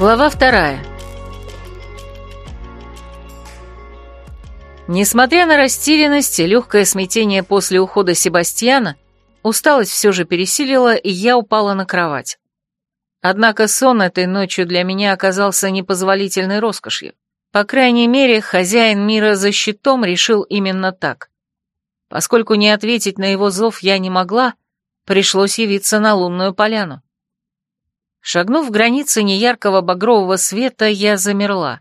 Глава вторая. Несмотря на растерянность и легкое смятение после ухода Себастьяна, усталость все же пересилила, и я упала на кровать. Однако сон этой ночью для меня оказался непозволительной роскошью. По крайней мере, хозяин мира за щитом решил именно так. Поскольку не ответить на его зов я не могла, пришлось явиться на лунную поляну. Шагнув границы неяркого багрового света, я замерла.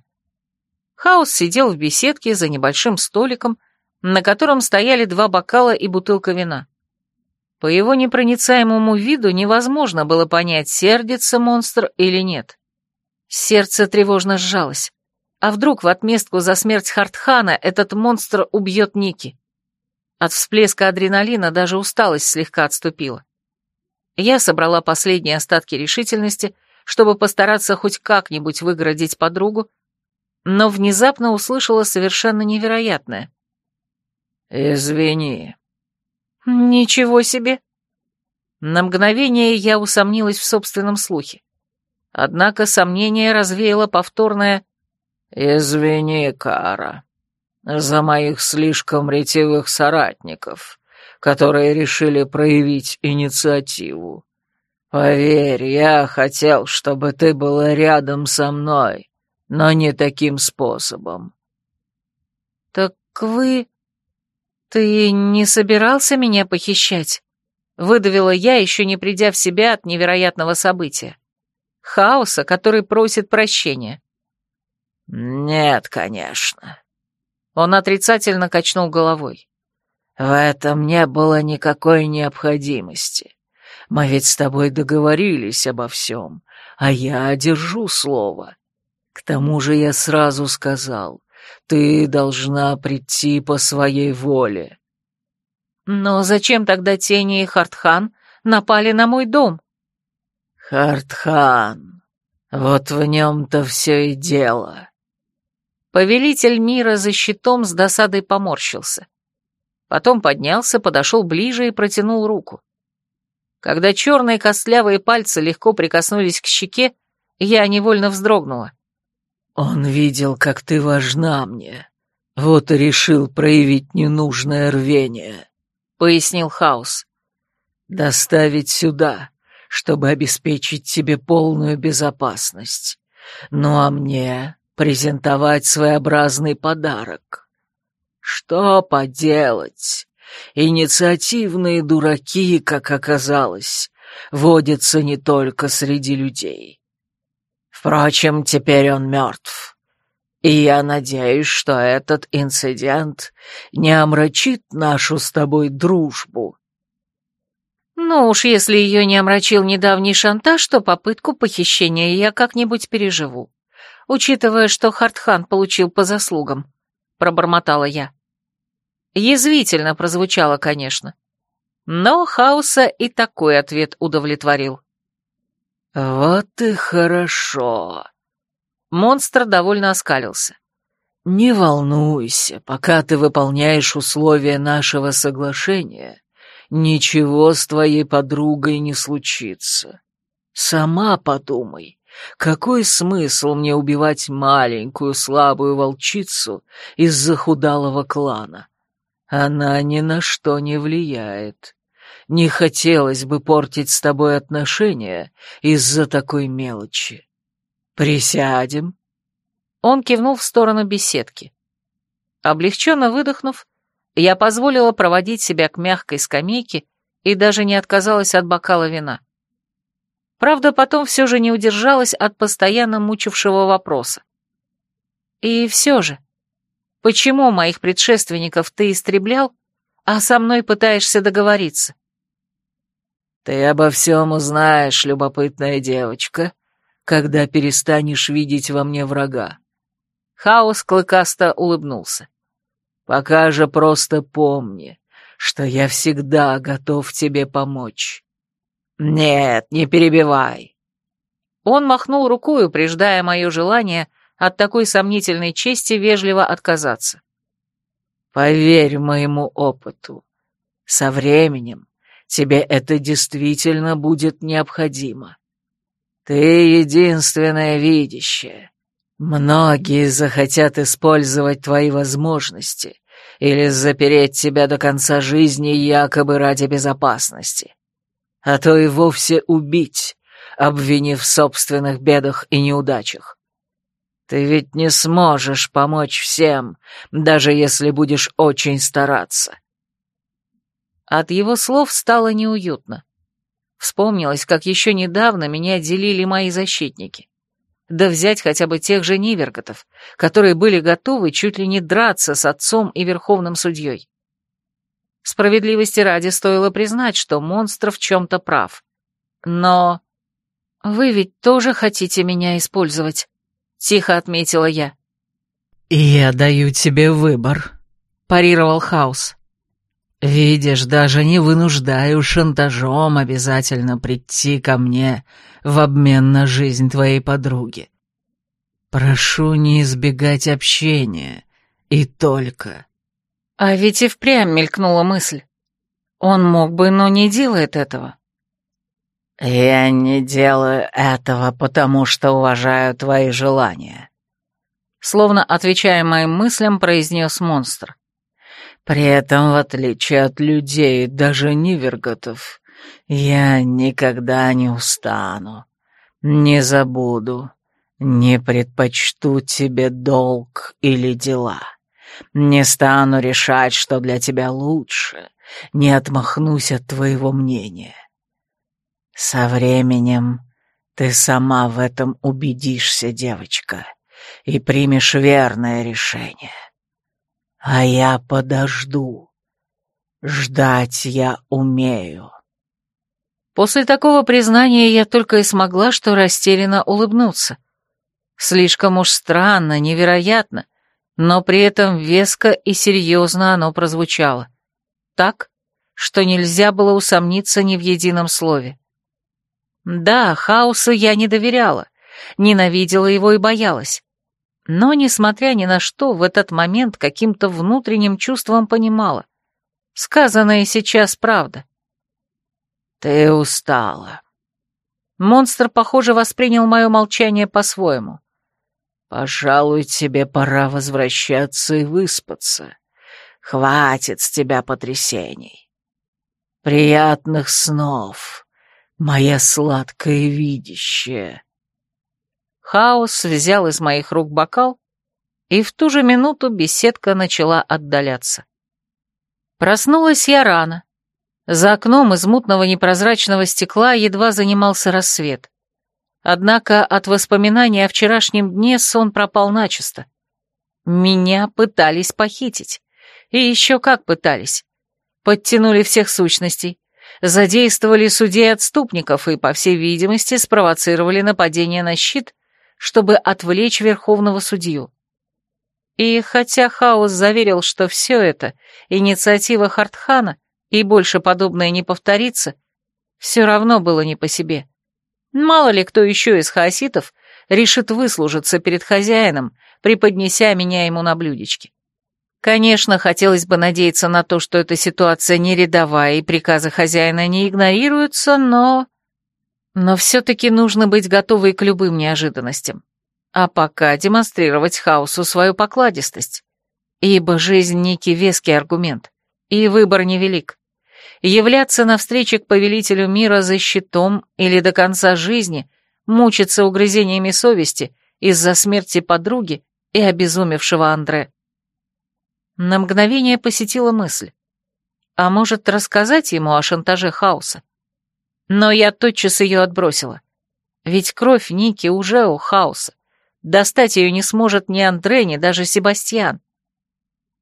Хаос сидел в беседке за небольшим столиком, на котором стояли два бокала и бутылка вина. По его непроницаемому виду невозможно было понять, сердится монстр или нет. Сердце тревожно сжалось. А вдруг в отместку за смерть Хартхана этот монстр убьет Ники? От всплеска адреналина даже усталость слегка отступила. Я собрала последние остатки решительности, чтобы постараться хоть как-нибудь выгородить подругу, но внезапно услышала совершенно невероятное. «Извини». «Ничего себе!» На мгновение я усомнилась в собственном слухе. Однако сомнение развеяло повторное «Извини, Кара, за моих слишком ретивых соратников которые решили проявить инициативу. Поверь, я хотел, чтобы ты была рядом со мной, но не таким способом. Так вы... Ты не собирался меня похищать? Выдавила я, еще не придя в себя от невероятного события. Хаоса, который просит прощения. Нет, конечно. Он отрицательно качнул головой. В этом не было никакой необходимости. Мы ведь с тобой договорились обо всем, а я держу слово. К тому же я сразу сказал, ты должна прийти по своей воле. Но зачем тогда Тени и Хартхан напали на мой дом? Хартхан, вот в нем-то все и дело. Повелитель мира за щитом с досадой поморщился. Потом поднялся, подошел ближе и протянул руку. Когда черные костлявые пальцы легко прикоснулись к щеке, я невольно вздрогнула. «Он видел, как ты важна мне. Вот и решил проявить ненужное рвение», — пояснил Хаус. «Доставить сюда, чтобы обеспечить тебе полную безопасность. Ну а мне презентовать своеобразный подарок». Что поделать? Инициативные дураки, как оказалось, водятся не только среди людей. Впрочем, теперь он мертв. И я надеюсь, что этот инцидент не омрачит нашу с тобой дружбу. Ну уж, если ее не омрачил недавний шантаж, то попытку похищения я как-нибудь переживу, учитывая, что Хартхан получил по заслугам, пробормотала я. Язвительно прозвучало, конечно. Но Хауса и такой ответ удовлетворил. «Вот и хорошо». Монстр довольно оскалился. «Не волнуйся, пока ты выполняешь условия нашего соглашения, ничего с твоей подругой не случится. Сама подумай, какой смысл мне убивать маленькую слабую волчицу из-за худалого клана? Она ни на что не влияет. Не хотелось бы портить с тобой отношения из-за такой мелочи. Присядем?» Он кивнул в сторону беседки. Облегченно выдохнув, я позволила проводить себя к мягкой скамейке и даже не отказалась от бокала вина. Правда, потом все же не удержалась от постоянно мучившего вопроса. И все же, Почему моих предшественников ты истреблял, а со мной пытаешься договориться?» «Ты обо всем узнаешь, любопытная девочка, когда перестанешь видеть во мне врага». Хаос клыкасто улыбнулся. «Пока же просто помни, что я всегда готов тебе помочь. Нет, не перебивай». Он махнул рукой, упреждая мое желание от такой сомнительной чести вежливо отказаться. «Поверь моему опыту, со временем тебе это действительно будет необходимо. Ты единственное видящее. Многие захотят использовать твои возможности или запереть тебя до конца жизни якобы ради безопасности, а то и вовсе убить, обвинив в собственных бедах и неудачах. Ты ведь не сможешь помочь всем, даже если будешь очень стараться. От его слов стало неуютно. Вспомнилось, как еще недавно меня делили мои защитники. Да взять хотя бы тех же Ниверготов, которые были готовы чуть ли не драться с отцом и верховным судьей. Справедливости ради стоило признать, что монстр в чем-то прав. Но... «Вы ведь тоже хотите меня использовать?» — тихо отметила я. «Я даю тебе выбор», — парировал Хаус. «Видишь, даже не вынуждаю шантажом обязательно прийти ко мне в обмен на жизнь твоей подруги. Прошу не избегать общения, и только...» А ведь и впрямь мелькнула мысль. Он мог бы, но не делает этого. «Я не делаю этого, потому что уважаю твои желания», словно отвечая моим мыслям, произнес монстр. При этом, в отличие от людей, даже Ниверготов, я никогда не устану, не забуду, не предпочту тебе долг или дела, не стану решать, что для тебя лучше, не отмахнусь от твоего мнения. Со временем ты сама в этом убедишься, девочка, и примешь верное решение. А я подожду. Ждать я умею. После такого признания я только и смогла, что растерянно улыбнуться. Слишком уж странно, невероятно, но при этом веско и серьезно оно прозвучало. Так, что нельзя было усомниться ни в едином слове. Да, хаосу я не доверяла, ненавидела его и боялась. Но, несмотря ни на что, в этот момент каким-то внутренним чувством понимала. Сказанное сейчас правда. «Ты устала». Монстр, похоже, воспринял мое молчание по-своему. «Пожалуй, тебе пора возвращаться и выспаться. Хватит с тебя потрясений. Приятных снов, моя сладкое видящее». Хаос взял из моих рук бокал, и в ту же минуту беседка начала отдаляться. Проснулась я рано. За окном из мутного непрозрачного стекла едва занимался рассвет. Однако от воспоминаний о вчерашнем дне сон пропал начисто. Меня пытались похитить. И еще как пытались. Подтянули всех сущностей, задействовали судей-отступников и, по всей видимости, спровоцировали нападение на щит чтобы отвлечь верховного судью. И хотя Хаос заверил, что все это — инициатива Хартхана, и больше подобное не повторится, все равно было не по себе. Мало ли кто еще из хаоситов решит выслужиться перед хозяином, преподнеся меня ему на блюдечке. Конечно, хотелось бы надеяться на то, что эта ситуация не рядовая и приказы хозяина не игнорируются, но... Но все-таки нужно быть готовой к любым неожиданностям. А пока демонстрировать хаосу свою покладистость. Ибо жизнь некий веский аргумент, и выбор невелик. Являться на встрече к повелителю мира за щитом или до конца жизни, мучиться угрызениями совести из-за смерти подруги и обезумевшего Андре. На мгновение посетила мысль. А может, рассказать ему о шантаже хаоса? Но я тотчас ее отбросила. Ведь кровь Ники уже у хаоса. Достать ее не сможет ни Андре, ни даже Себастьян.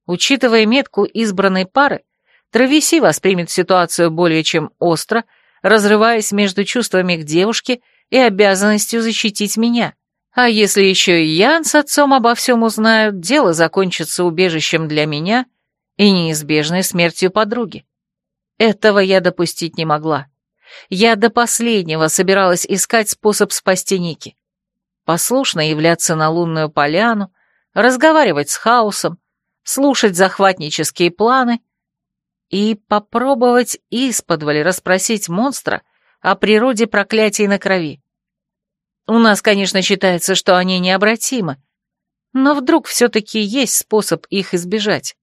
Учитывая метку избранной пары, Травеси воспримет ситуацию более чем остро, разрываясь между чувствами к девушке и обязанностью защитить меня. А если еще и Ян с отцом обо всем узнают, дело закончится убежищем для меня и неизбежной смертью подруги. Этого я допустить не могла. Я до последнего собиралась искать способ спасти Ники. Послушно являться на лунную поляну, разговаривать с хаосом, слушать захватнические планы и попробовать исподволь расспросить монстра о природе проклятий на крови. У нас, конечно, считается, что они необратимы, но вдруг все-таки есть способ их избежать.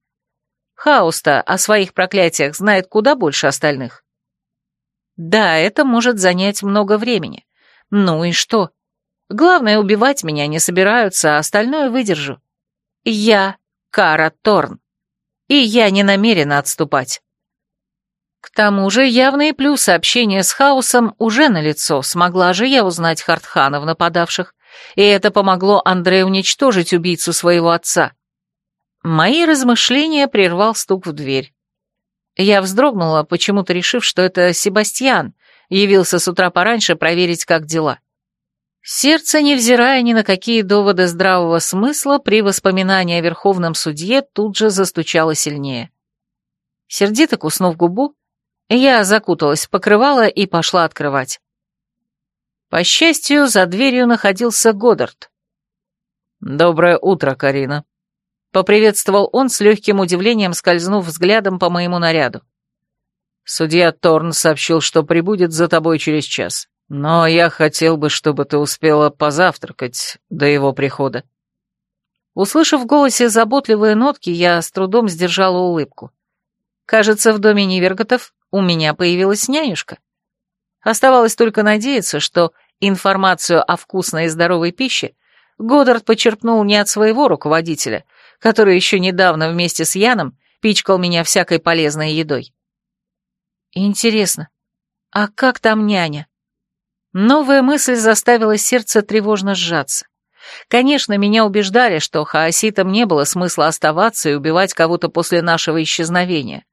Хаус-то о своих проклятиях знает куда больше остальных. Да, это может занять много времени. Ну и что? Главное, убивать меня не собираются, а остальное выдержу. Я Кара Торн. И я не намерена отступать. К тому же явные плюсы общения с Хаосом уже налицо, смогла же я узнать Хартхана в нападавших, и это помогло Андрею уничтожить убийцу своего отца. Мои размышления прервал стук в дверь. Я вздрогнула, почему-то решив, что это Себастьян, явился с утра пораньше проверить, как дела. Сердце, невзирая ни на какие доводы здравого смысла, при воспоминании о Верховном Судье тут же застучало сильнее. Сердито куснув губу, я закуталась в покрывало и пошла открывать. По счастью, за дверью находился Годдард. «Доброе утро, Карина», — поприветствовал он с легким удивлением, скользнув взглядом по моему наряду. «Судья Торн сообщил, что прибудет за тобой через час, но я хотел бы, чтобы ты успела позавтракать до его прихода». Услышав в голосе заботливые нотки, я с трудом сдержала улыбку. Кажется, в доме Ниверготов у меня появилась нянюшка. Оставалось только надеяться, что Информацию о вкусной и здоровой пище Годдард почерпнул не от своего руководителя, который еще недавно вместе с Яном пичкал меня всякой полезной едой. Интересно, а как там няня? Новая мысль заставила сердце тревожно сжаться. Конечно, меня убеждали, что хаоситам не было смысла оставаться и убивать кого-то после нашего исчезновения.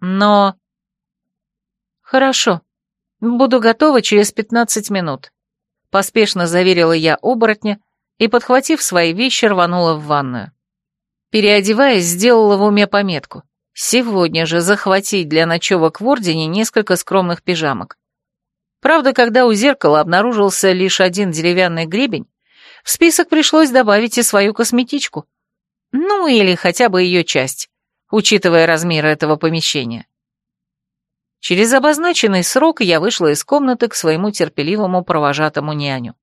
Но... Хорошо, буду готова через пятнадцать минут. Поспешно заверила я оборотня и, подхватив свои вещи, рванула в ванную. Переодеваясь, сделала в уме пометку. Сегодня же захватить для ночевок в Ордене несколько скромных пижамок. Правда, когда у зеркала обнаружился лишь один деревянный гребень, в список пришлось добавить и свою косметичку. Ну, или хотя бы ее часть, учитывая размеры этого помещения. Через обозначенный срок я вышла из комнаты к своему терпеливому провожатому няню.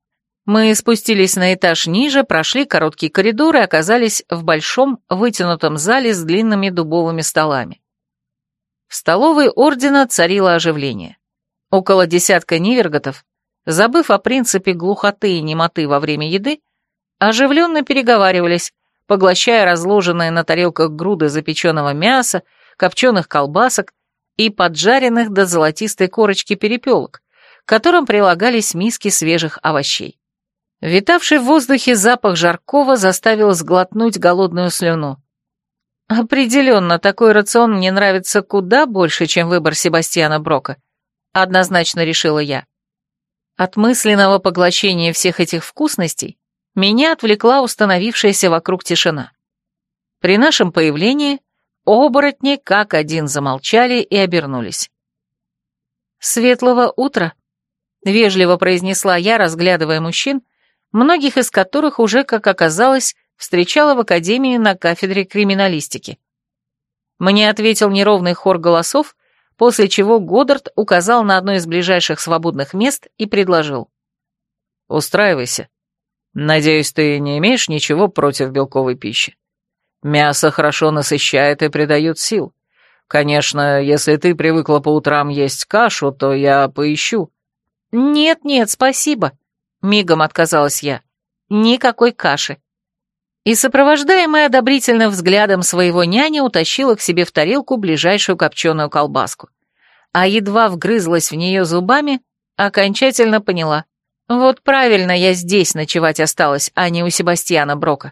Мы спустились на этаж ниже, прошли короткий коридор и оказались в большом вытянутом зале с длинными дубовыми столами. В столовой ордена царило оживление. Около десятка ниверготов, забыв о принципе глухоты и немоты во время еды, оживленно переговаривались, поглощая разложенные на тарелках груды запеченного мяса, копченых колбасок и поджаренных до золотистой корочки перепелок, к которым прилагались миски свежих овощей. Витавший в воздухе запах жаркого заставил сглотнуть голодную слюну. Определенно, такой рацион мне нравится куда больше, чем выбор Себастьяна Брока, однозначно решила я. От мысленного поглощения всех этих вкусностей меня отвлекла установившаяся вокруг тишина. При нашем появлении Оборотни как один замолчали и обернулись. «Светлого утра», — вежливо произнесла я, разглядывая мужчин, многих из которых уже, как оказалось, встречала в академии на кафедре криминалистики. Мне ответил неровный хор голосов, после чего Годдард указал на одно из ближайших свободных мест и предложил. «Устраивайся. Надеюсь, ты не имеешь ничего против белковой пищи?» Мясо хорошо насыщает и придает сил. Конечно, если ты привыкла по утрам есть кашу, то я поищу». «Нет-нет, спасибо», — мигом отказалась я. «Никакой каши». И, сопровождаемая одобрительным взглядом своего няня, утащила к себе в тарелку ближайшую копченую колбаску. А едва вгрызлась в нее зубами, окончательно поняла. Вот правильно я здесь ночевать осталась, а не у Себастьяна Брока.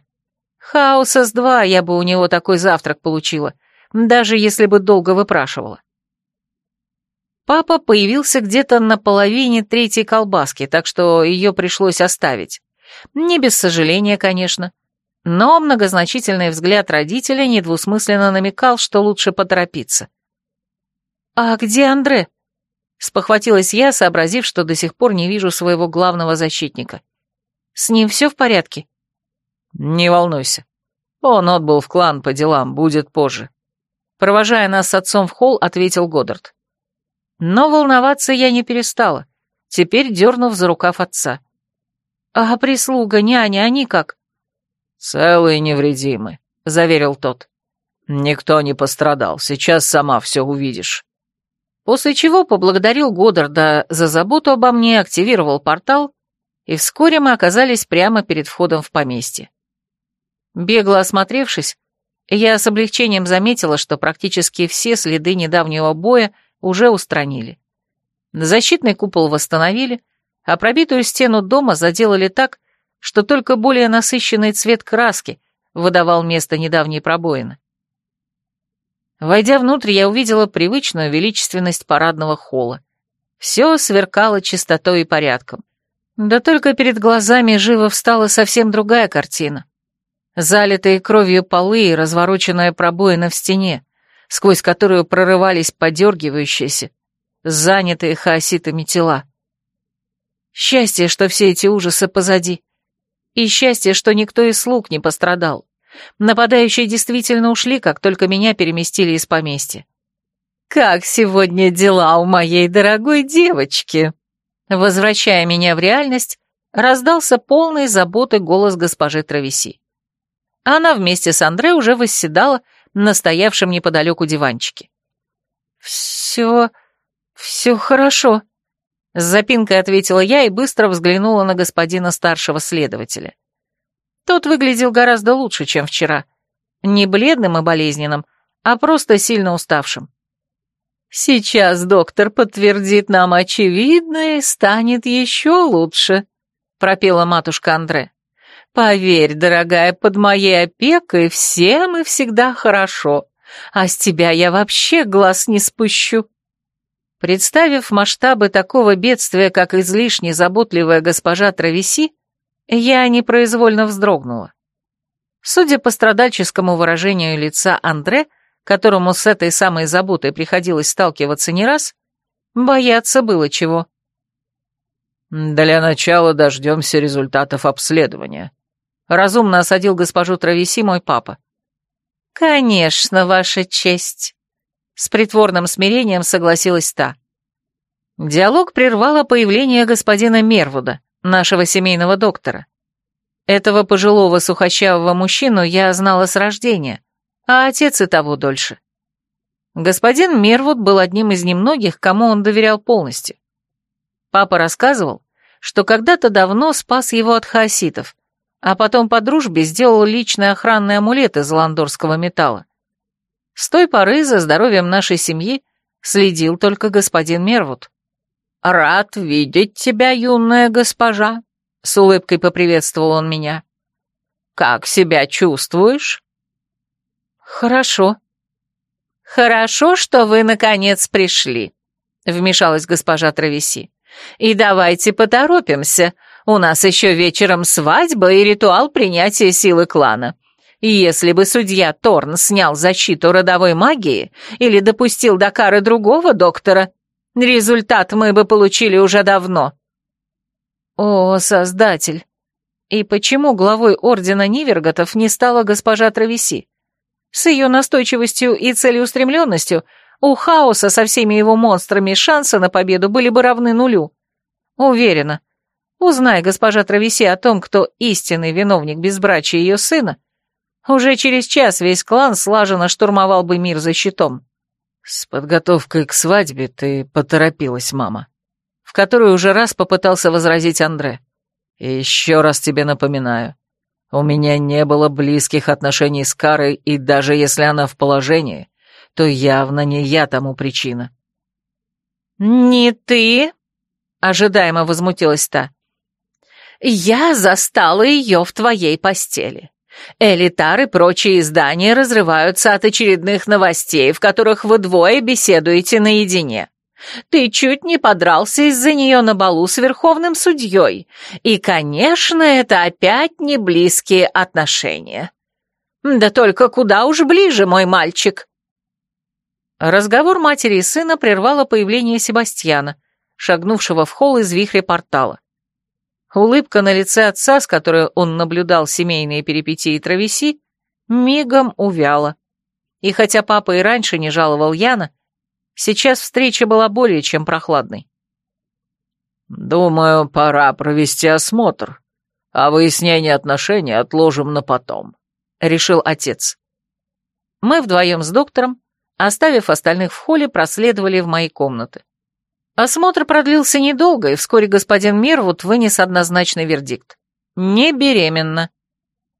Хаоса с два я бы у него такой завтрак получила, даже если бы долго выпрашивала. Папа появился где-то на половине третьей колбаски, так что ее пришлось оставить. Не без сожаления, конечно. Но многозначительный взгляд родителя недвусмысленно намекал, что лучше поторопиться. «А где Андре?» — спохватилась я, сообразив, что до сих пор не вижу своего главного защитника. «С ним все в порядке?» «Не волнуйся. Он отбыл в клан по делам, будет позже». Провожая нас с отцом в холл, ответил Годдард. Но волноваться я не перестала, теперь дернув за рукав отца. А прислуга, няня, они как? Целые невредимы, заверил тот. Никто не пострадал, сейчас сама все увидишь. После чего поблагодарил Годдарда за заботу обо мне, активировал портал, и вскоре мы оказались прямо перед входом в поместье. Бегло осмотревшись, я с облегчением заметила, что практически все следы недавнего боя уже устранили. Защитный купол восстановили, а пробитую стену дома заделали так, что только более насыщенный цвет краски выдавал место недавней пробоины. Войдя внутрь, я увидела привычную величественность парадного холла. Все сверкало чистотой и порядком. Да только перед глазами живо встала совсем другая картина. Залитые кровью полы и развороченная пробоина в стене, сквозь которую прорывались подергивающиеся, занятые хаоситами тела. Счастье, что все эти ужасы позади. И счастье, что никто из слуг не пострадал. Нападающие действительно ушли, как только меня переместили из поместья. «Как сегодня дела у моей дорогой девочки?» Возвращая меня в реальность, раздался полный заботы голос госпожи Травеси. Она вместе с Андре уже восседала на стоявшем неподалеку диванчике. «Все... все хорошо», — с запинкой ответила я и быстро взглянула на господина старшего следователя. Тот выглядел гораздо лучше, чем вчера. Не бледным и болезненным, а просто сильно уставшим. «Сейчас доктор подтвердит нам очевидное станет еще лучше», — пропела матушка Андре. «Поверь, дорогая, под моей опекой всем и всегда хорошо, а с тебя я вообще глаз не спущу». Представив масштабы такого бедствия, как излишне заботливая госпожа Травеси, я непроизвольно вздрогнула. Судя по страдальческому выражению лица Андре, которому с этой самой заботой приходилось сталкиваться не раз, бояться было чего. «Для начала дождемся результатов обследования», — разумно осадил госпожу Травеси мой папа. «Конечно, ваша честь», — с притворным смирением согласилась та. Диалог прервало появление господина Мервуда, нашего семейного доктора. Этого пожилого сухощавого мужчину я знала с рождения, а отец и того дольше. Господин Мервуд был одним из немногих, кому он доверял полностью. Папа рассказывал, что когда-то давно спас его от хаоситов, а потом по дружбе сделал личный охранный амулет из ландорского металла. С той поры за здоровьем нашей семьи следил только господин Мервуд. «Рад видеть тебя, юная госпожа», — с улыбкой поприветствовал он меня. «Как себя чувствуешь?» «Хорошо». «Хорошо, что вы, наконец, пришли», — вмешалась госпожа Травеси. «И давайте поторопимся. У нас еще вечером свадьба и ритуал принятия силы клана. И если бы судья Торн снял защиту родовой магии или допустил до кары другого доктора, Результат мы бы получили уже давно. О, Создатель! И почему главой Ордена Ниверготов не стала госпожа Травеси? С ее настойчивостью и целеустремленностью у хаоса со всеми его монстрами шансы на победу были бы равны нулю. Уверена. Узнай, госпожа Травеси, о том, кто истинный виновник безбрачия ее сына, уже через час весь клан слаженно штурмовал бы мир за щитом. «С подготовкой к свадьбе ты поторопилась, мама», в которую уже раз попытался возразить Андре. «И еще раз тебе напоминаю, у меня не было близких отношений с Карой, и даже если она в положении, то явно не я тому причина». «Не ты?» — ожидаемо возмутилась та. «Я застала ее в твоей постели. Элитар и прочие издания разрываются от очередных новостей, в которых вы двое беседуете наедине. Ты чуть не подрался из-за нее на балу с верховным судьей. И, конечно, это опять не близкие отношения. Да только куда уж ближе, мой мальчик. Разговор матери и сына прервало появление Себастьяна, шагнувшего в холл из вихря портала. Улыбка на лице отца, с которой он наблюдал семейные перипетии Травеси, мигом увяла. И хотя папа и раньше не жаловал Яна, сейчас встреча была более чем прохладной. «Думаю, пора провести осмотр», а выяснение отношений отложим на потом», — решил отец. Мы вдвоем с доктором, оставив остальных в холле, проследовали в мои комнаты. Осмотр продлился недолго, и вскоре господин Мирвуд вынес однозначный вердикт. Не беременна.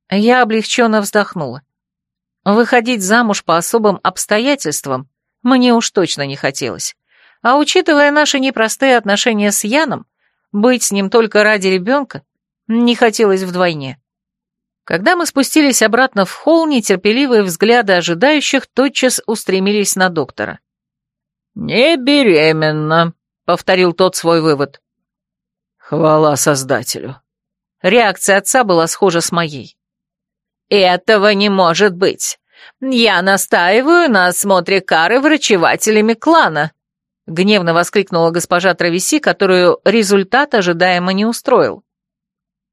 Я облегченно вздохнула. Выходить замуж по особым обстоятельствам мне уж точно не хотелось. А учитывая наши непростые отношения с Яном, быть с ним только ради ребенка не хотелось вдвойне. Когда мы спустились обратно в холл, нетерпеливые взгляды ожидающих тотчас устремились на доктора. «Не беременна», повторил тот свой вывод. Хвала Создателю. Реакция отца была схожа с моей. «Этого не может быть. Я настаиваю на осмотре кары врачевателями клана», гневно воскликнула госпожа Травеси, которую результат ожидаемо не устроил.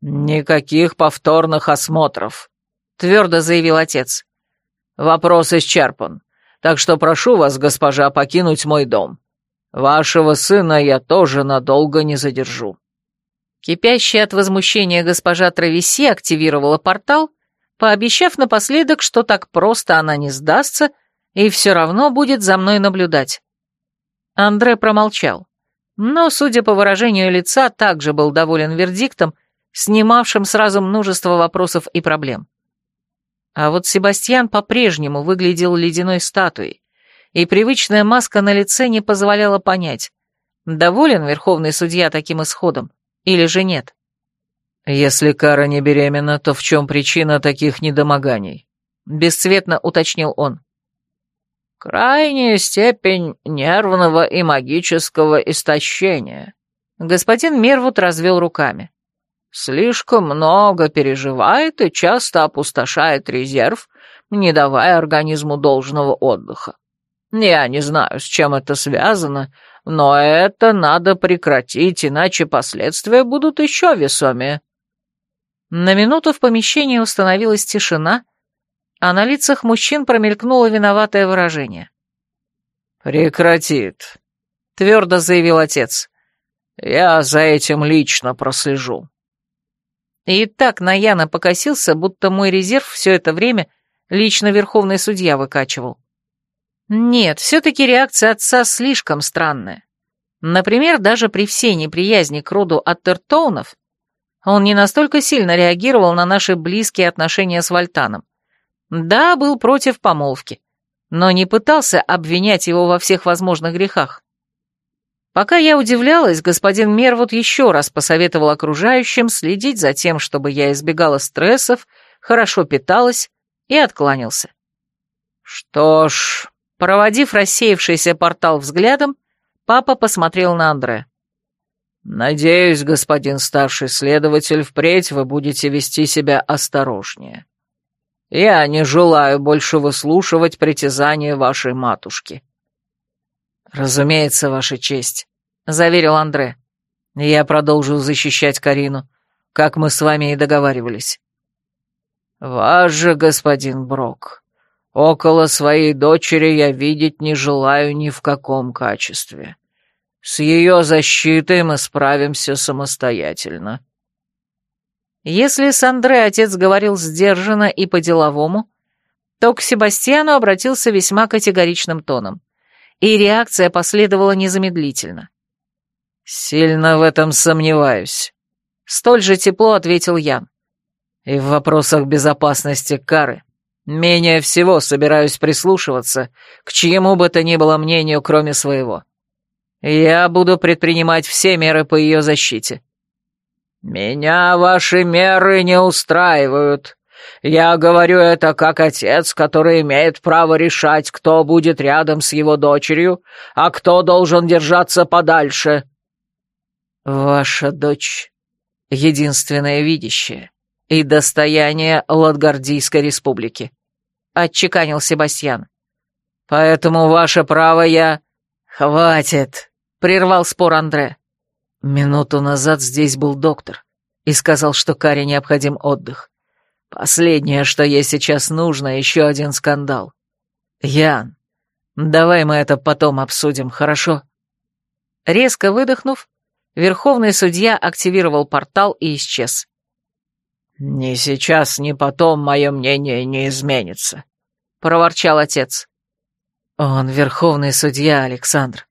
«Никаких повторных осмотров», — твердо заявил отец. «Вопрос исчерпан, так что прошу вас, госпожа, покинуть мой дом. Вашего сына я тоже надолго не задержу». Кипящая от возмущения госпожа Травеси активировала портал, пообещав напоследок, что так просто она не сдастся и все равно будет за мной наблюдать. Андре промолчал, но, судя по выражению лица, также был доволен вердиктом, снимавшим сразу множество вопросов и проблем. А вот Себастьян по-прежнему выглядел ледяной статуей, и привычная маска на лице не позволяла понять, доволен верховный судья таким исходом или же нет. «Если Кара не беременна, то в чем причина таких недомоганий?» — бесцветно уточнил он. «Крайняя степень нервного и магического истощения». Господин Мервуд развел руками. «Слишком много переживает и часто опустошает резерв, не давая организму должного отдыха. Я не знаю, с чем это связано, но это надо прекратить, иначе последствия будут еще весомее». На минуту в помещении установилась тишина, а на лицах мужчин промелькнуло виноватое выражение. «Прекратит», — твердо заявил отец. «Я за этим лично прослежу». И так на покосился, будто мой резерв все это время лично верховный судья выкачивал. Нет, все-таки реакция отца слишком странная. Например, даже при всей неприязни к роду Аттертоунов, он не настолько сильно реагировал на наши близкие отношения с Вальтаном. Да, был против помолвки, но не пытался обвинять его во всех возможных грехах. Пока я удивлялась, господин Мервуд еще раз посоветовал окружающим следить за тем, чтобы я избегала стрессов, хорошо питалась и откланялся. «Что ж, Проводив рассеявшийся портал взглядом, папа посмотрел на Андре. «Надеюсь, господин старший следователь, впредь вы будете вести себя осторожнее. Я не желаю больше выслушивать притязания вашей матушки». «Разумеется, ваша честь», — заверил Андре. «Я продолжу защищать Карину, как мы с вами и договаривались». «Ваш же, господин Брок, Около своей дочери я видеть не желаю ни в каком качестве. С ее защитой мы справимся самостоятельно. Если с Андре отец говорил сдержанно и по-деловому, то к Себастьяну обратился весьма категоричным тоном, и реакция последовала незамедлительно. «Сильно в этом сомневаюсь», — столь же тепло ответил Ян. «И в вопросах безопасности Кары Менее всего собираюсь прислушиваться к чьему бы то ни было мнению, кроме своего. Я буду предпринимать все меры по ее защите». «Меня ваши меры не устраивают. Я говорю это как отец, который имеет право решать, кто будет рядом с его дочерью, а кто должен держаться подальше». «Ваша дочь — единственное видящее и достояние Латгардийской республики», — отчеканил Себастьян. «Поэтому ваше право я...» «Хватит», — прервал спор Андре. Минуту назад здесь был доктор и сказал, что Каре необходим отдых. Последнее, что ей сейчас нужно, еще один скандал. Ян, давай мы это потом обсудим, хорошо?» Резко выдохнув, верховный судья активировал портал и исчез. «Ни сейчас, ни потом мое мнение не изменится», — проворчал отец. «Он верховный судья, Александр.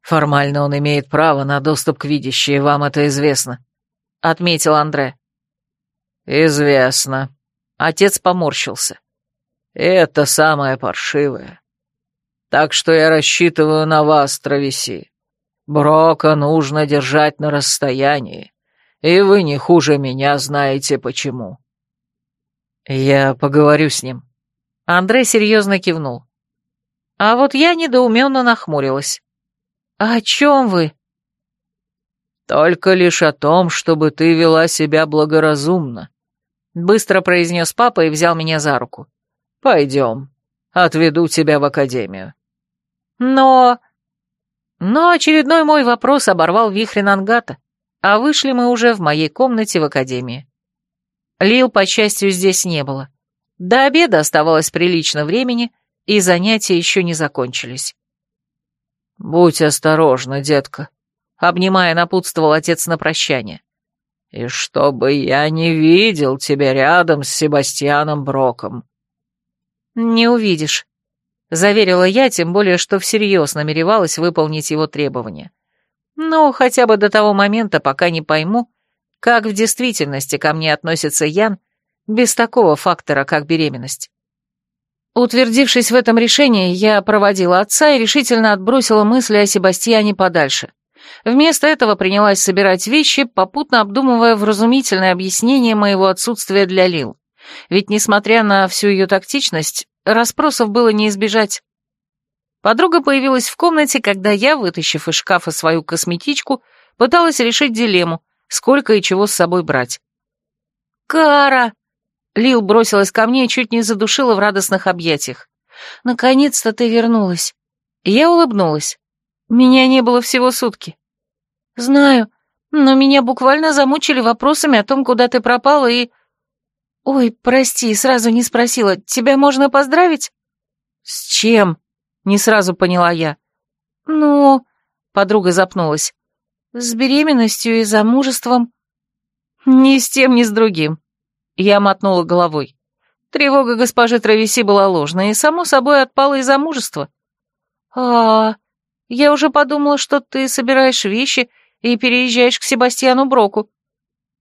Формально он имеет право на доступ к видящей, вам это известно», — отметил Андре. «Известно». Отец поморщился. «Это самое паршивое. Так что я рассчитываю на вас, Травеси. Брока нужно держать на расстоянии, и вы не хуже меня знаете почему». «Я поговорю с ним». Андрей серьезно кивнул. А вот я недоуменно нахмурилась. «О чем вы?» «Только лишь о том, чтобы ты вела себя благоразумно», — быстро произнес папа и взял меня за руку. «Пойдем, отведу тебя в академию». «Но...» Но очередной мой вопрос оборвал вихрь Нангата, а вышли мы уже в моей комнате в академии. Лил, по счастью, здесь не было. До обеда оставалось прилично времени, и занятия еще не закончились. «Будь осторожна, детка», — обнимая, напутствовал отец на прощание. «И чтобы я не видел тебя рядом с Себастьяном Броком». «Не увидишь», — заверила я, тем более, что всерьез намеревалась выполнить его требования. «Ну, хотя бы до того момента, пока не пойму, как в действительности ко мне относится Ян без такого фактора, как беременность». Утвердившись в этом решении, я проводила отца и решительно отбросила мысли о Себастьяне подальше. Вместо этого принялась собирать вещи, попутно обдумывая вразумительное объяснение моего отсутствия для Лил. Ведь, несмотря на всю ее тактичность, расспросов было не избежать. Подруга появилась в комнате, когда я, вытащив из шкафа свою косметичку, пыталась решить дилемму, сколько и чего с собой брать. «Кара!» Лил бросилась ко мне и чуть не задушила в радостных объятиях. «Наконец-то ты вернулась». Я улыбнулась. Меня не было всего сутки. «Знаю, но меня буквально замучили вопросами о том, куда ты пропала и...» «Ой, прости, сразу не спросила. Тебя можно поздравить?» «С чем?» — не сразу поняла я. «Ну...» — подруга запнулась. «С беременностью и замужеством». «Ни с тем, ни с другим», я мотнула головой. Тревога госпожи Травеси была ложной, и, само собой, отпала из замужества. а я уже подумала, что ты собираешь вещи и переезжаешь к Себастьяну Броку.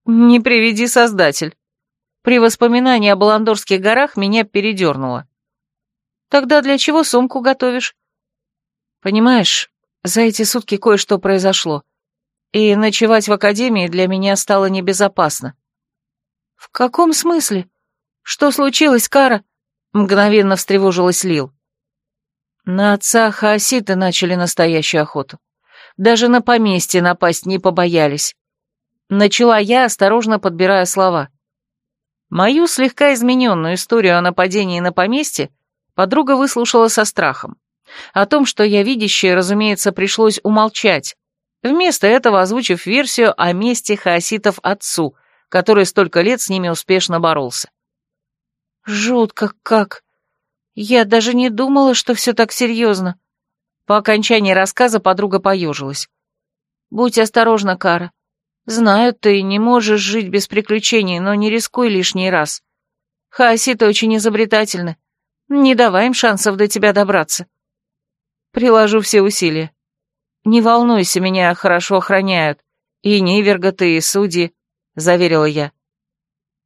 Не приведи создатель. При воспоминании о Баландорских горах меня передернуло. Тогда для чего сумку готовишь? Понимаешь, за эти сутки кое-что произошло, и ночевать в академии для меня стало небезопасно. «В каком смысле? Что случилось, Кара?» — мгновенно встревожилась Лил. На отца хаоситы начали настоящую охоту. Даже на поместье напасть не побоялись. Начала я, осторожно подбирая слова. Мою слегка измененную историю о нападении на поместье подруга выслушала со страхом. О том, что я видящая, разумеется, пришлось умолчать, вместо этого озвучив версию о месте хаоситов отцу, который столько лет с ними успешно боролся. Жутко как. Я даже не думала, что все так серьезно. По окончании рассказа подруга поежилась. Будь осторожна, Кара. Знаю, ты не можешь жить без приключений, но не рискуй лишний раз. Хаоситы очень изобретательны. Не давай им шансов до тебя добраться. Приложу все усилия. Не волнуйся, меня хорошо охраняют. И Ниверготы, и судьи. — заверила я.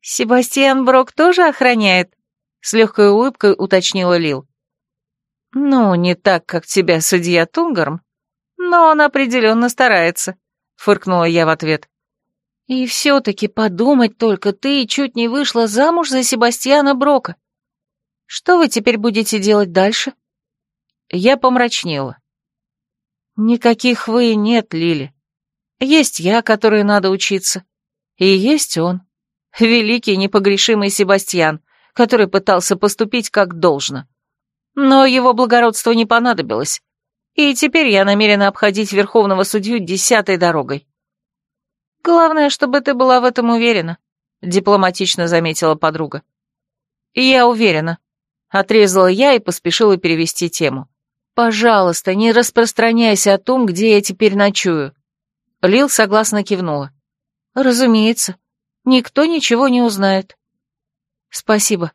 «Себастьян Брок тоже охраняет?» — с легкой улыбкой уточнила Лил. «Ну, не так, как тебя, судья Тунгарм, но он определенно старается», — фыркнула я в ответ. «И все-таки подумать только, ты чуть не вышла замуж за Себастьяна Брока. Что вы теперь будете делать дальше?» Я помрачнела. «Никаких вы нет, Лили. Есть я, которой надо учиться. И есть он, великий непогрешимый Себастьян, который пытался поступить как должно. Но его благородство не понадобилось, и теперь я намерена обходить верховного судью десятой дорогой. «Главное, чтобы ты была в этом уверена», — дипломатично заметила подруга. «Я уверена», — отрезала я и поспешила перевести тему. «Пожалуйста, не распространяйся о том, где я теперь ночую». Лил согласно кивнула. «Разумеется. никто ничего не узнает. Спасибо.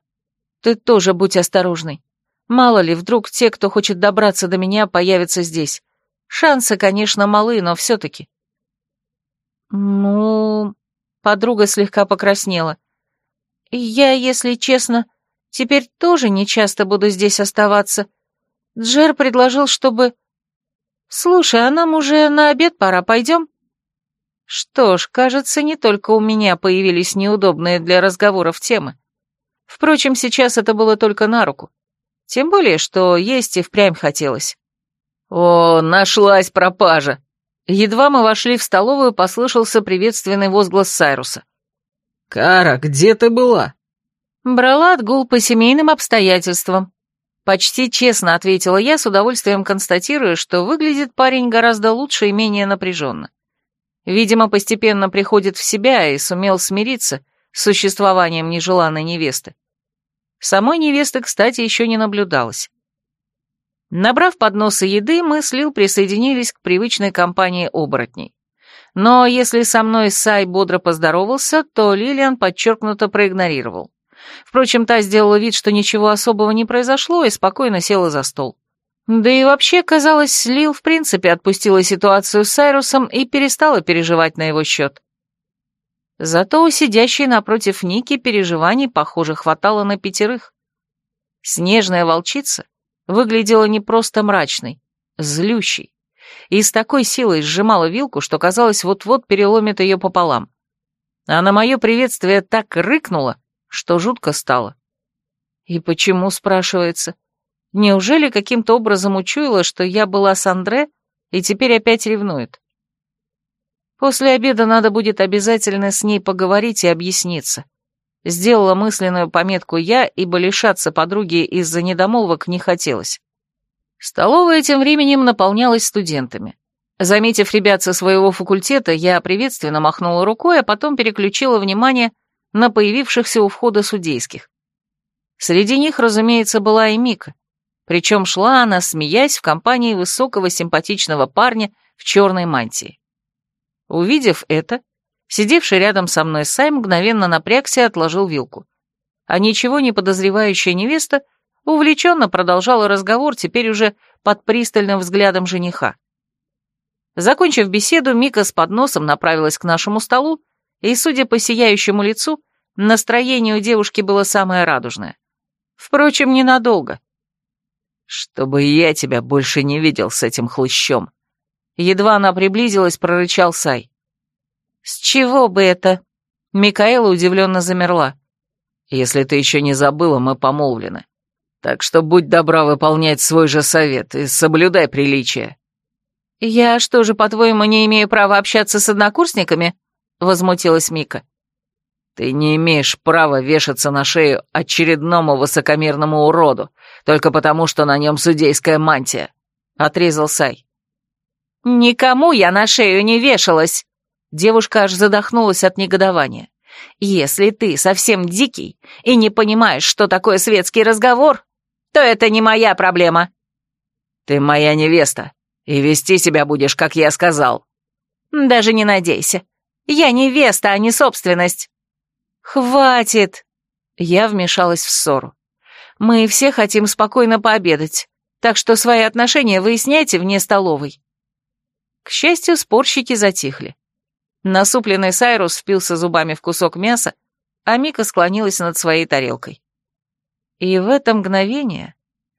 Ты тоже будь осторожный. Мало ли, вдруг те, кто хочет добраться до меня, появятся здесь. Шансы, конечно, малы, но все-таки. Ну... Подруга слегка покраснела. Я, если честно, теперь тоже не часто буду здесь оставаться. Джер предложил, чтобы... Слушай, а нам уже на обед пора, пойдем? Что ж, кажется, не только у меня появились неудобные для разговоров темы. Впрочем, сейчас это было только на руку. Тем более, что есть и впрямь хотелось. «О, нашлась пропажа!» Едва мы вошли в столовую, послышался приветственный возглас Сайруса. «Кара, где ты была?» «Брала отгул по семейным обстоятельствам». Почти честно ответила я, с удовольствием констатируя, что выглядит парень гораздо лучше и менее напряженно. Видимо, постепенно приходит в себя и сумел смириться с существованием нежеланной невесты. Самой невесты, кстати, еще не наблюдалось. Набрав подносы еды, мы с Лил присоединились к привычной компании оборотней. Но если со мной Сай бодро поздоровался, то Лилиан подчеркнуто проигнорировал. Впрочем, та сделала вид, что ничего особого не произошло, и спокойно села за стол. Да и вообще, казалось, Лил в принципе отпустила ситуацию с Сайрусом и перестала переживать на его счет. Зато у сидящей напротив Ники переживаний, похоже, хватало на пятерых. Снежная волчица выглядела не просто мрачной, злющей, и с такой силой сжимала вилку, что казалось, вот-вот переломит ее пополам. А на мое приветствие так рыкнула, что жутко стало. И почему, спрашивается? Неужели каким-то образом учуяла, что я была с Андре и теперь опять ревнует? После обеда надо будет обязательно с ней поговорить и объясниться. Сделала мысленную пометку я, ибо лишаться подруги из-за недомолвок не хотелось. Столовая тем временем наполнялась студентами. Заметив ребят со своего факультета, я приветственно махнула рукой, а потом переключила внимание на появившихся у входа судейских. Среди них, разумеется, была и Мика. Причем шла она, смеясь, в компании высокого симпатичного парня в черной мантии. Увидев это, сидевший рядом со мной Сай мгновенно напрягся и отложил вилку. А ничего не подозревающая невеста увлеченно продолжала разговор, теперь уже под пристальным взглядом жениха. Закончив беседу, Мика с подносом направилась к нашему столу, и, судя по сияющему лицу, настроение у девушки было самое радужное. Впрочем, ненадолго. «Чтобы я тебя больше не видел с этим хлыщом», Едва она приблизилась, прорычал Сай. «С чего бы это?» Микаэла удивленно замерла. «Если ты еще не забыла, мы помолвлены. Так что будь добра выполнять свой же совет и соблюдай приличие». «Я что же, по-твоему, не имею права общаться с однокурсниками?» — возмутилась Мика. «Ты не имеешь права вешаться на шею очередному высокомерному уроду, только потому, что на нем судейская мантия», — отрезал Сай. «Никому я на шею не вешалась!» Девушка аж задохнулась от негодования. «Если ты совсем дикий и не понимаешь, что такое светский разговор, то это не моя проблема». «Ты моя невеста, и вести себя будешь, как я сказал». «Даже не надейся. Я невеста, а не собственность». «Хватит!» Я вмешалась в ссору. «Мы все хотим спокойно пообедать, так что свои отношения выясняйте вне столовой». К счастью, спорщики затихли. Насупленный Сайрус впился зубами в кусок мяса, а Мика склонилась над своей тарелкой. И в это мгновение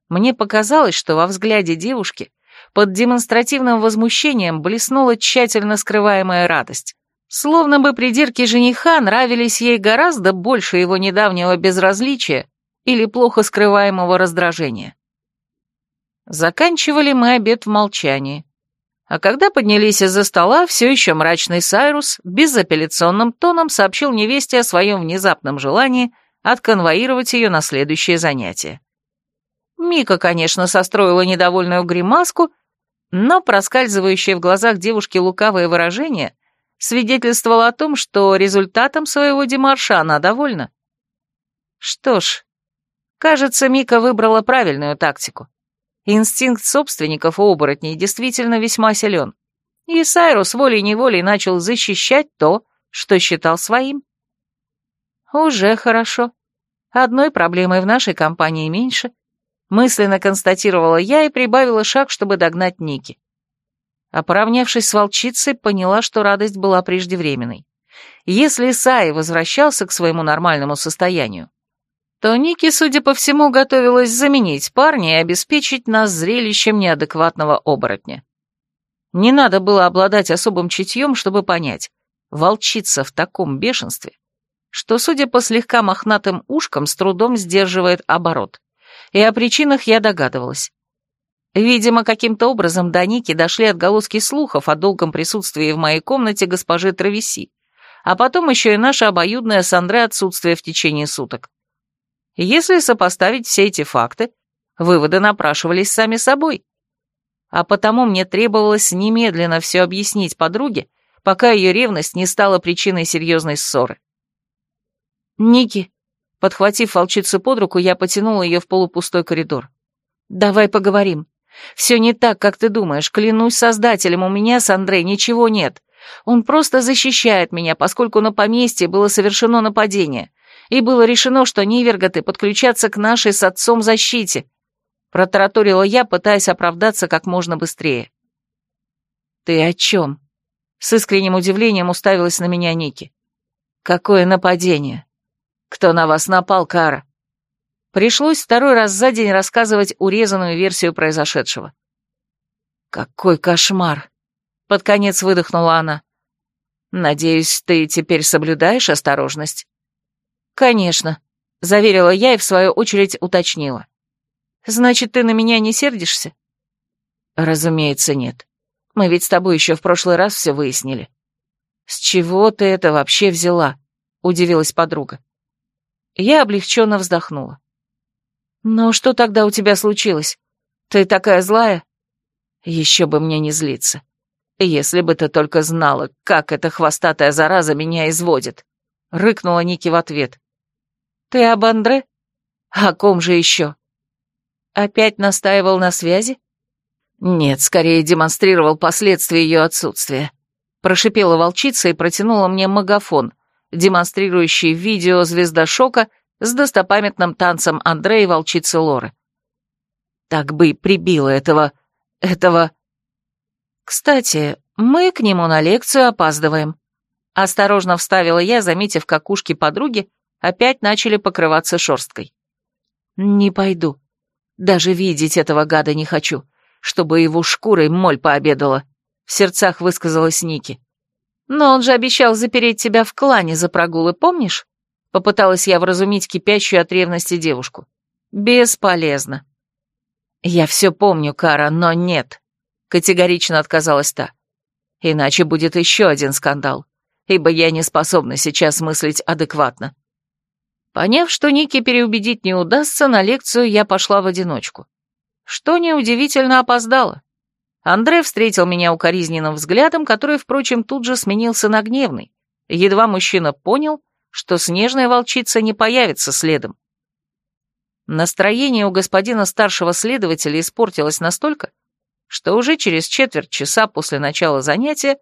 мне показалось, что во взгляде девушки под демонстративным возмущением блеснула тщательно скрываемая радость. Словно бы придирки жениха нравились ей гораздо больше его недавнего безразличия или плохо скрываемого раздражения. Заканчивали мы обед в молчании. А когда поднялись из-за стола, все еще мрачный Сайрус безапелляционным тоном сообщил невесте о своем внезапном желании отконвоировать ее на следующее занятие. Мика, конечно, состроила недовольную гримаску, но проскальзывающее в глазах девушки лукавое выражение свидетельствовало о том, что результатом своего демарша она довольна. Что ж, кажется, Мика выбрала правильную тактику. Инстинкт собственников оборотней действительно весьма силен. И Сайрус волей-неволей начал защищать то, что считал своим. Уже хорошо. Одной проблемой в нашей компании меньше. Мысленно констатировала я и прибавила шаг, чтобы догнать Ники. А поравнявшись с волчицей, поняла, что радость была преждевременной. Если Сай возвращался к своему нормальному состоянию, то Ники, судя по всему, готовилась заменить парня и обеспечить нас зрелищем неадекватного оборотня. Не надо было обладать особым чутьем, чтобы понять, волчица в таком бешенстве, что, судя по слегка мохнатым ушкам, с трудом сдерживает оборот. И о причинах я догадывалась. Видимо, каким-то образом до Ники дошли отголоски слухов о долгом присутствии в моей комнате госпожи Травеси, а потом еще и наше обоюдное с Андре отсутствие в течение суток. Если сопоставить все эти факты, выводы напрашивались сами собой. А потому мне требовалось немедленно все объяснить подруге, пока ее ревность не стала причиной серьезной ссоры. «Ники», подхватив волчицу под руку, я потянула ее в полупустой коридор. «Давай поговорим. Все не так, как ты думаешь. Клянусь создателем, у меня с Андрей ничего нет. Он просто защищает меня, поскольку на поместье было совершено нападение и было решено, что Ниверготы подключатся к нашей с отцом защите. Протараторила я, пытаясь оправдаться как можно быстрее. «Ты о чем?» С искренним удивлением уставилась на меня Ники. «Какое нападение? Кто на вас напал, Кара?» Пришлось второй раз за день рассказывать урезанную версию произошедшего. «Какой кошмар!» — под конец выдохнула она. «Надеюсь, ты теперь соблюдаешь осторожность?» «Конечно», — заверила я и в свою очередь уточнила. «Значит, ты на меня не сердишься?» «Разумеется, нет. Мы ведь с тобой еще в прошлый раз все выяснили». «С чего ты это вообще взяла?» — удивилась подруга. Я облегченно вздохнула. «Но что тогда у тебя случилось? Ты такая злая?» «Еще бы мне не злиться. Если бы ты только знала, как эта хвостатая зараза меня изводит!» — рыкнула Ники в ответ. Ты об Андре? О ком же еще? Опять настаивал на связи? Нет, скорее демонстрировал последствия ее отсутствия. Прошипела волчица и протянула мне магафон, демонстрирующий видео звезда шока с достопамятным танцем Андре и волчицы Лоры. Так бы и прибило этого... этого... Кстати, мы к нему на лекцию опаздываем. Осторожно вставила я, заметив, как ушки подруги опять начали покрываться шерсткой. «Не пойду. Даже видеть этого гада не хочу, чтобы его шкурой моль пообедала», — в сердцах высказалась Ники. «Но он же обещал запереть тебя в клане за прогулы, помнишь?» Попыталась я вразумить кипящую от ревности девушку. «Бесполезно». «Я все помню, Кара, но нет», — категорично отказалась та. «Иначе будет еще один скандал, ибо я не способна сейчас мыслить адекватно. Поняв, что Ники переубедить не удастся, на лекцию я пошла в одиночку. Что неудивительно опоздала. Андре встретил меня укоризненным взглядом, который, впрочем, тут же сменился на гневный. Едва мужчина понял, что снежная волчица не появится следом. Настроение у господина старшего следователя испортилось настолько, что уже через четверть часа после начала занятия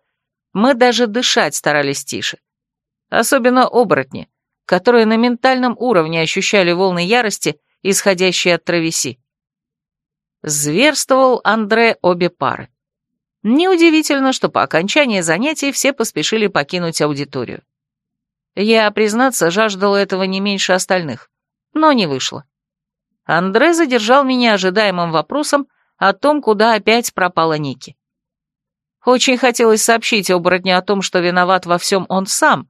мы даже дышать старались тише. Особенно оборотни, которые на ментальном уровне ощущали волны ярости, исходящие от травеси. Зверствовал Андре обе пары. Неудивительно, что по окончании занятий все поспешили покинуть аудиторию. Я, признаться, жаждала этого не меньше остальных, но не вышло. Андре задержал меня ожидаемым вопросом о том, куда опять пропала Ники. Очень хотелось сообщить оборотню о том, что виноват во всем он сам,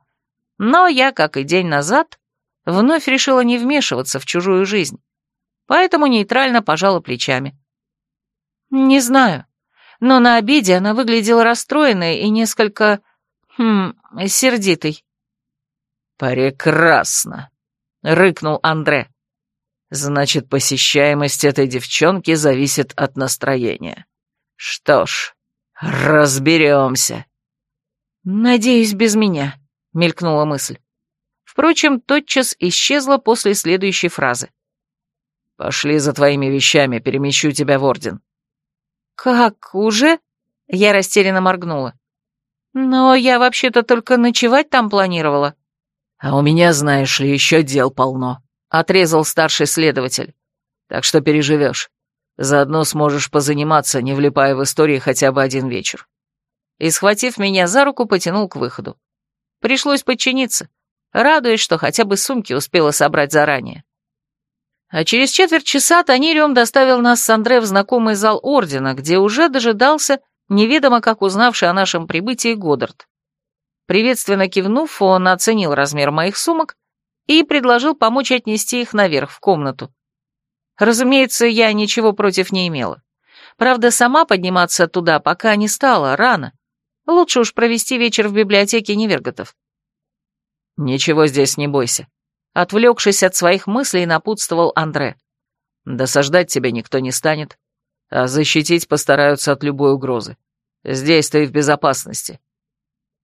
но я, как и день назад, вновь решила не вмешиваться в чужую жизнь, поэтому нейтрально пожала плечами. Не знаю, но на обеде она выглядела расстроенной и несколько... хм... сердитой. «Прекрасно!» — рыкнул Андре. «Значит, посещаемость этой девчонки зависит от настроения. Что ж, разберемся». «Надеюсь, без меня», — мелькнула мысль. Впрочем, тотчас исчезла после следующей фразы. «Пошли за твоими вещами, перемещу тебя в орден». «Как, уже?» — я растерянно моргнула. «Но я вообще-то только ночевать там планировала». «А у меня, знаешь ли, еще дел полно», — отрезал старший следователь. «Так что переживешь. Заодно сможешь позаниматься, не влипая в истории хотя бы один вечер». И, схватив меня за руку, потянул к выходу. Пришлось подчиниться, радуясь, что хотя бы сумки успела собрать заранее. А через четверть часа Танириум доставил нас с Андре в знакомый зал Ордена, где уже дожидался неведомо как узнавший о нашем прибытии Годдард. Приветственно кивнув, он оценил размер моих сумок и предложил помочь отнести их наверх, в комнату. Разумеется, я ничего против не имела. Правда, сама подниматься туда пока не стала, рано. Лучше уж провести вечер в библиотеке Неверготов. «Ничего здесь не бойся», — отвлекшись от своих мыслей, напутствовал Андре. «Досаждать тебя никто не станет, а защитить постараются от любой угрозы. Здесь ты в безопасности».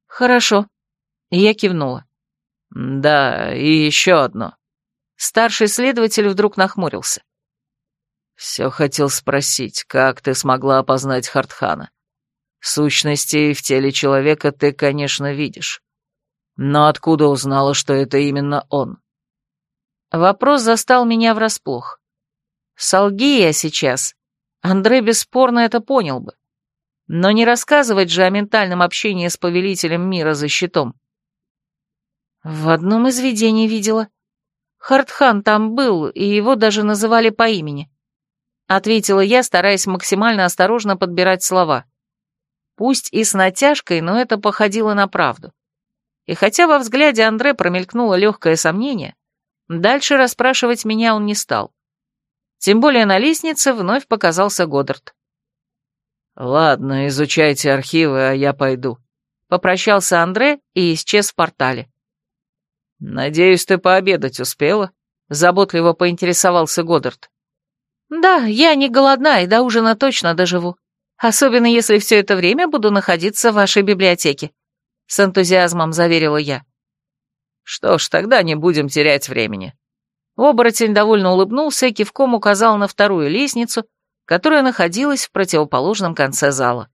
«Хорошо», — я кивнула. «Да, и еще одно». Старший следователь вдруг нахмурился. «Все хотел спросить, как ты смогла опознать Хартхана? Сущности в теле человека ты, конечно, видишь. Но откуда узнала, что это именно он?» Вопрос застал меня врасплох. Солги я сейчас. Андрей бесспорно это понял бы. Но не рассказывать же о ментальном общении с повелителем мира за щитом. В одном из видений видела. Хартхан там был, и его даже называли по имени. Ответила я, стараясь максимально осторожно подбирать слова. Пусть и с натяжкой, но это походило на правду. И хотя во взгляде Андре промелькнуло легкое сомнение, дальше расспрашивать меня он не стал. Тем более на лестнице вновь показался Годдард. «Ладно, изучайте архивы, а я пойду», — попрощался Андре и исчез в портале. «Надеюсь, ты пообедать успела?» — заботливо поинтересовался Годдард. «Да, я не голодна и до ужина точно доживу. Особенно если все это время буду находиться в вашей библиотеке», — с энтузиазмом заверила я. «Что ж, тогда не будем терять времени». Оборотень довольно улыбнулся и кивком указал на вторую лестницу, которая находилась в противоположном конце зала.